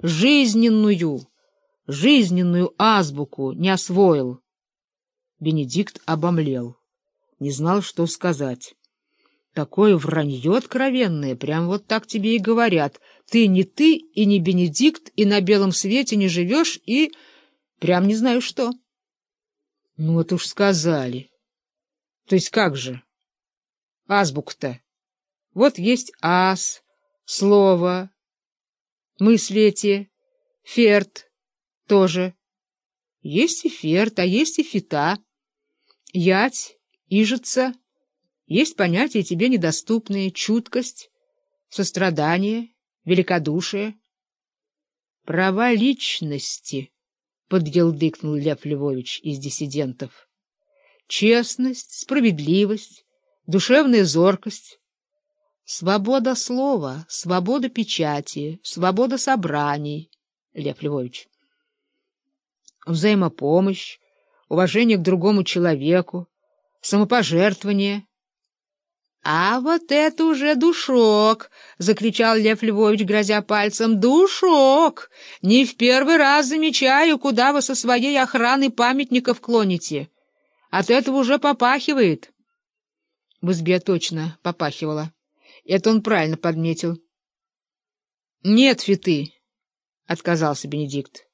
жизненную, жизненную азбуку не освоил. Бенедикт обомлел, не знал, что сказать. Такое вранье откровенное, прям вот так тебе и говорят. Ты не ты и не Бенедикт, и на белом свете не живешь, и... Прям не знаю что. Ну вот уж сказали. То есть как же? Азбука-то. Вот есть ас, слово, мысли эти, ферт тоже. Есть и ферт, а есть и фита, ять, ижица. Есть понятия тебе недоступные, чуткость, сострадание, великодушие. Права личности, — подгелдыкнул Лев Львович из диссидентов. Честность, справедливость, душевная зоркость, свобода слова, свобода печати, свобода собраний, Лев Львович. Взаимопомощь, уважение к другому человеку, самопожертвование — «А вот это уже душок!» — закричал Лев Львович, грозя пальцем. «Душок! Не в первый раз замечаю, куда вы со своей охраной памятников клоните. От этого уже попахивает». В избе точно попахивало. Это он правильно подметил. «Нет, фиты!» — отказался Бенедикт.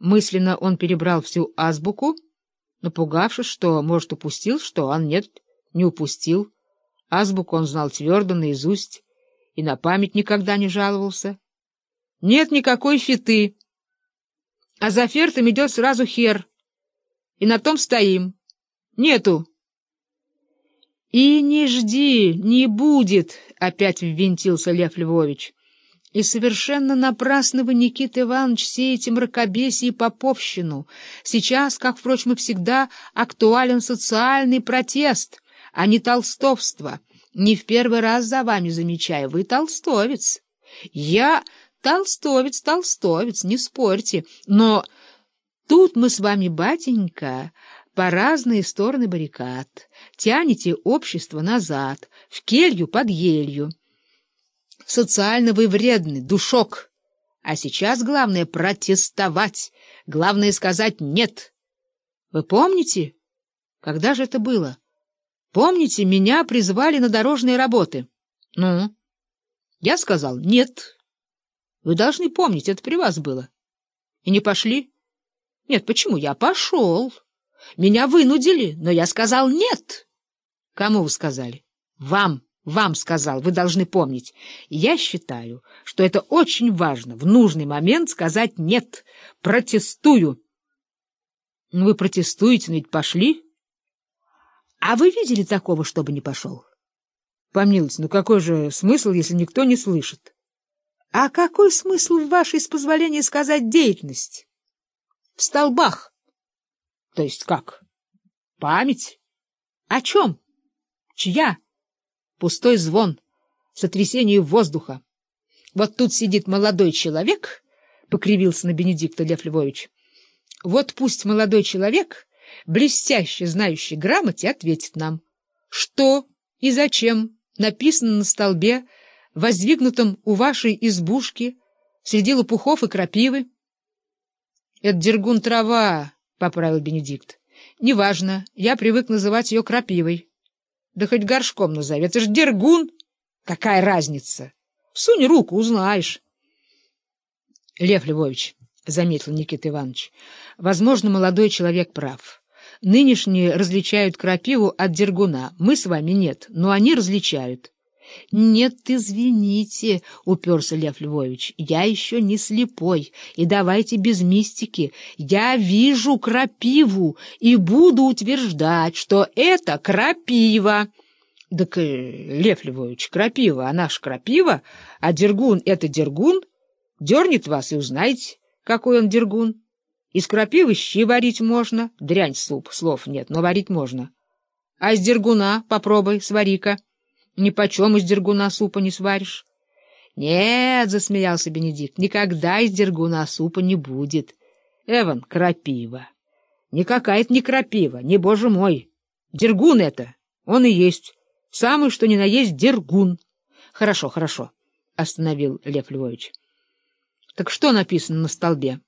Мысленно он перебрал всю азбуку, напугавшись, что, может, упустил, что, а нет, не упустил. Азбуку он знал твердо, наизусть, и на память никогда не жаловался. Нет никакой фиты. А за фертом идет сразу хер. И на том стоим. Нету. И не жди, не будет, — опять ввинтился Лев Львович. И совершенно напрасно вы, Никита Иванович, сеете мракобесие и поповщину. Сейчас, как, впрочем, и всегда, актуален социальный протест — а не толстовство. Не в первый раз за вами замечаю, вы толстовец. Я толстовец, толстовец, не спорьте, но тут мы с вами, батенька, по разные стороны баррикад, тянете общество назад, в келью под елью. Социально вы вредный, душок. А сейчас главное протестовать, главное сказать «нет». Вы помните, когда же это было? Помните, меня призвали на дорожные работы? Ну? Я сказал «нет». Вы должны помнить, это при вас было. И не пошли? Нет, почему? Я пошел. Меня вынудили, но я сказал «нет». Кому вы сказали? Вам. Вам сказал, вы должны помнить. Я считаю, что это очень важно в нужный момент сказать «нет». Протестую. Ну, вы протестуете, но ведь пошли. А вы видели такого, чтобы не пошел? Помилуйте, ну какой же смысл, если никто не слышит? А какой смысл в вашей, с позволения сказать, деятельности? В столбах. То есть как? Память? О чем? Чья? Пустой звон, сотрясение воздуха. Вот тут сидит молодой человек, — покривился на Бенедикта Лев Львович. Вот пусть молодой человек блестяще знающий грамоте, ответит нам, что и зачем написано на столбе, воздвигнутом у вашей избушки, среди лопухов и крапивы. — Это дергун трава, — поправил Бенедикт. — Неважно, я привык называть ее крапивой. Да хоть горшком назови, это ж дергун. Какая разница? Сунь руку, узнаешь. — Лев Львович, — заметил Никита Иванович, — возможно, молодой человек прав. Нынешние различают крапиву от дергуна. Мы с вами нет, но они различают. — Нет, извините, — уперся Лев Львович, — я еще не слепой, и давайте без мистики. Я вижу крапиву и буду утверждать, что это крапива. — Так, э, Лев Львович, крапива, она ж крапива, а дергун — это дергун. Дернет вас и узнаете, какой он дергун. Из крапивы щи варить можно, дрянь суп, слов нет, но варить можно. А из дергуна попробуй, свари-ка. Нипочем из дергуна супа не сваришь. Нет, — засмеялся Бенедикт, — никогда из дергуна супа не будет. Эван, крапива. Никакая это не крапива, не, боже мой. Дергун это, он и есть. Самый, что ни на есть, дергун. Хорошо, хорошо, — остановил Лев Львович. Так что написано на столбе?